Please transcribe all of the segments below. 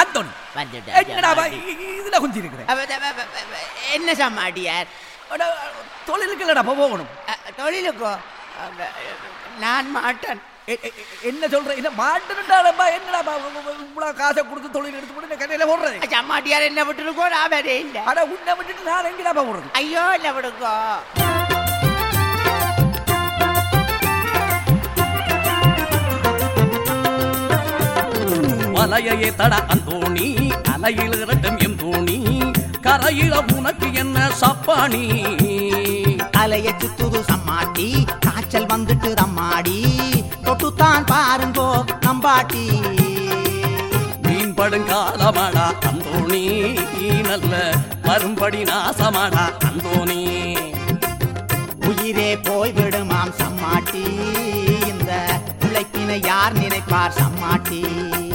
அந்தோணி. என்னடா இதுல குஞ்சி இருக்கிறேன் என்ன சம்மாட்டியார் அட, தொழிலுக்கு இல்லடா போகணும். தொழிலுக்கோ? நான் மாட்டேன். என்ன சொல்ற இல்ல மாட்டுட்டாடப்பா என்னடாப்பா இவ்வளவு காசை கொடுத்து தொழில் எடுத்து போட்டு கடையில போடுறது? சம்மாட்டியார் என்ன விட்டுருக்கோ நான் வேறே இல்லை. அட உன்னை விட்டுட்டு நான் எங்கடாப்பா போடுறது? ஐயோ இல்லை விடுக்கோ மலையே தட அந்தோணி. அலையில் இரட்டும் எம் தோணி. கரையில உனக்கு என்ன சப்பாணி? அலைய சுத்துது சம்மாட்டி காய்ச்சல் வந்துட்டு தம்மாடி. தொட்டுத்தான் பாருங்கோ நம்பாட்டி. மீன் படுங்காலமாடா அந்தோணி. நல்ல வரும்படி நாசமாடா அந்தோணி. உயிரே போய்விடுமாம் சம்மாட்டி. இந்த உழைப்பினை யார் நினைப்பார் சம்மாட்டி?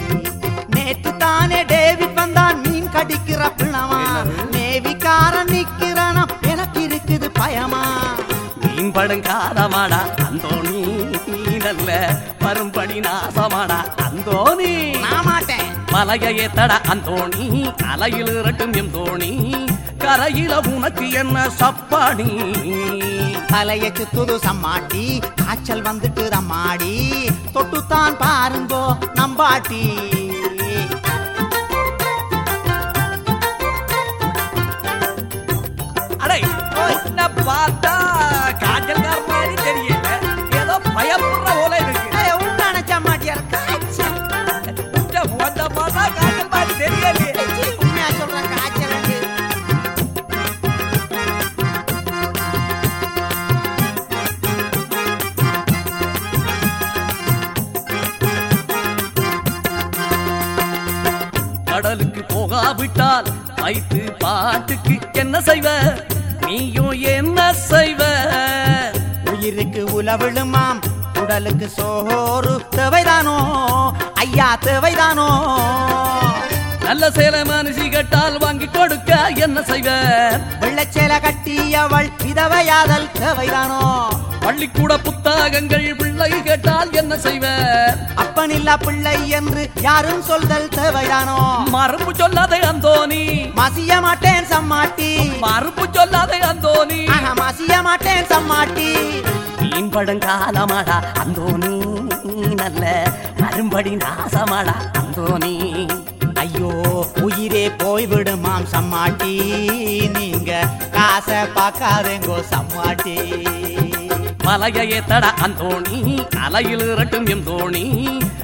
நேற்று தானே டேவிட் வந்தான் மீன் கடிக்கிற பிணமா நேவிக்காரன் நிக்கிறானா எனக்கு இருக்குது பயமா? மீன் படுங்காலமாடா அந்தோணி நல்ல வரும்படி நாசமாடா அந்தோணி மாட்டேன். மலையே தட அந்தோணி அலையில் இரட்டும் எம் தோணி. கரையில உனக்கு என்ன சப்பாணி? தலைய சுத்துது சம்மாட்டி காய்ச்சல் வந்துட்டு தம்மாடி. தொட்டுத்தான் பாருங்கோ நம்பாட்டி. அடே உன்னை பார்த்தா காய்ச்சல்கார மாதிரி தெரியல. ஏதோ பயப்படுற போல இருக்கு. காய்ச்சல் உன்னை உன்னை பார்த்தா காய்ச்சல் மாதிரி தெரியலையே. சீ, உண்மையா சொல்றேன் காய்ச்சல் கடலுக்கு போகாவிட்டால் வைத்து பாட்டுக்கு என்ன செய்வ? நீயும் என்ன செய்வ? உயிருக்கு உலவிழுமாம் உடலுக்கு சோறு தேவைதானோ? ஐயா தேவைதானோ? நல்ல சேலை மனுஷி கேட்டால் வாங்கி கொடுக்க என்ன செய்வ? வெள்ளச்சேல கட்டியவள் விதவையாதல் தேவைதானோ? பள்ளிக்கூட புத்தகங்கள் பிள்ளை கேட்டால் என்ன செய்வ அப்பனில்லா பிள்ளை என்று யாரும் சொல்தல் தேவைதானோ மறுப்பு சொல்லாதே அந்தோனி மசிய மாட்டேன் சம்மாட்டி. மறுப்பு சொல்லாதே அந்தோனி மசிய மாட்டேன் சம்மாட்டி. மீன் படுங்காலமாடா அந்தோனி நல்ல மறுபடி நாசமாடா அந்தோனி ஐயோ உயிரே போய்விடுமாம் சம்மாட்டி. நீங்க காசை பார்க்காதேங்கோ சம்மாட்டி. மலையே தட அந்தோணி அலையில் இரட்டும் எம் தோணி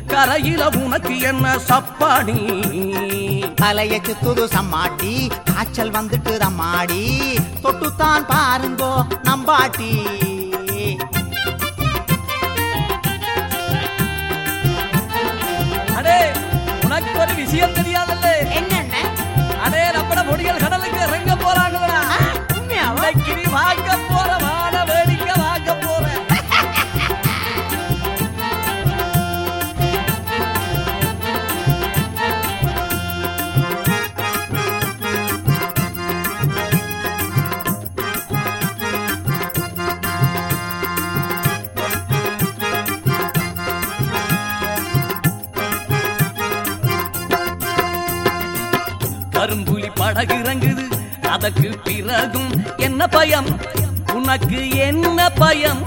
கரையில உனக்கு என்ன சப்பாணி? தலைய சுத்துது சம்மாட்டி காய்ச்சல் வந்துட்டு தம்மாடி தொட்டுத்தான் பாருங்கோ நம்பாட்டி. அடே உனக்கு ஒரு விஷயம் தெரியாதல்ல. என்னென்ன? அடே நம்ம முடியல் கடலுக்கு கரும்புலி படகு இறங்குது அதற்கு பிறகும் என்ன பயம்? உனக்கு என்ன பயம்?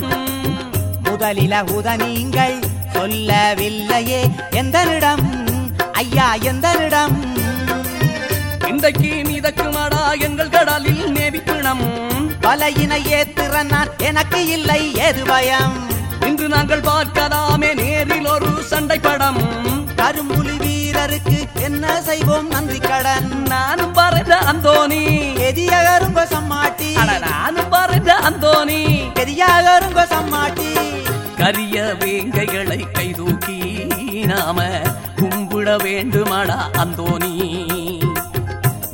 முதலில உத நீங்கள் சொல்லவில்லையே. எந்தனிடம்? ஐயா எந்தனிடம்? இன்றைக்கு மிதக்குமாடா எங்கள் கடலில் நேவிப்பிணம் வலையினை ஏத்துற நான் எனக்கு இல்லை ஏது பயம்? இன்று நாங்கள் பார்க்கலாமே நேரில் ஒரு சண்டை படம் கரும்புலி வீரருக்கு என்ன செய்வோம்? நன்றி கடன். நானும் பறந்த அந்தோனி எதியகருங்க சம்மாட்டி. அட நானும் பறந்த அந்தோனி எதியகருங்க சம்மாட்டி. கரிய வேங்கைகளை கைதூக்கி நாம கும்பிட வேண்டுமாடா அந்தோனி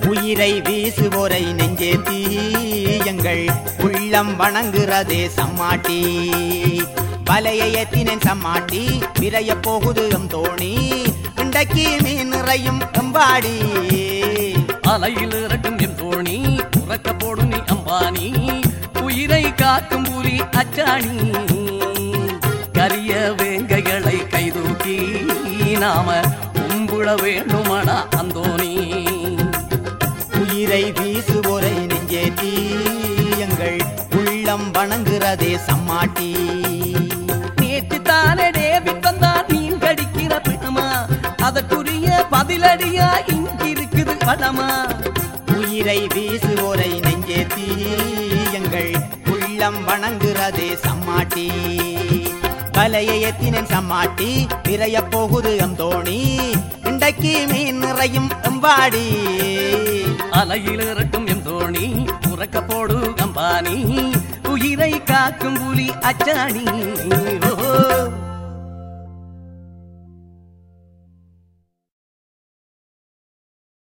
உயிரை வீசுவோரை நெஞ்சேத்தி எங்கள் உள்ளம் வணங்குறதே சம்மாட்டி. வலையை ஏத்தினேன் சம்மாட்டி விரைய போகுது எம் தோணி இன்றைக்கு மீன் நிறையும் எம்பாடி அலையில் இரட்டும் எம் தோணி உறக்க போடு நீ அம்பானி உயிரை காக்கும் புலி அச்சாணி. கரிய வேங்கைகளை கைதூக்கி நாம கும்பிட வேண்டுமடா அந்தோணி உயிரை வீசுவோரை நெஞ்சேத்தி எங்கள் உள்ளம் வணங்குறதே சம்மாட்டி. பதிலடியா இங்கிருக்குது பணமா? உயிரை வீசுவோரை நெஞ்சேத்தி எங்கள் உள்ளம் வணங்குறதே சம்மாட்டி. கலையை எத்தினேன் சம்மாட்டி நிறைய போகுது அந்தோணி இன்றைக்கு மீன் நிறையும் எம்பாடி அலையில் இரட்டும் எம் தோணி உறக்க போடு அம்பானி உயிரை காக்கும் புலி அச்சாணி. ஓ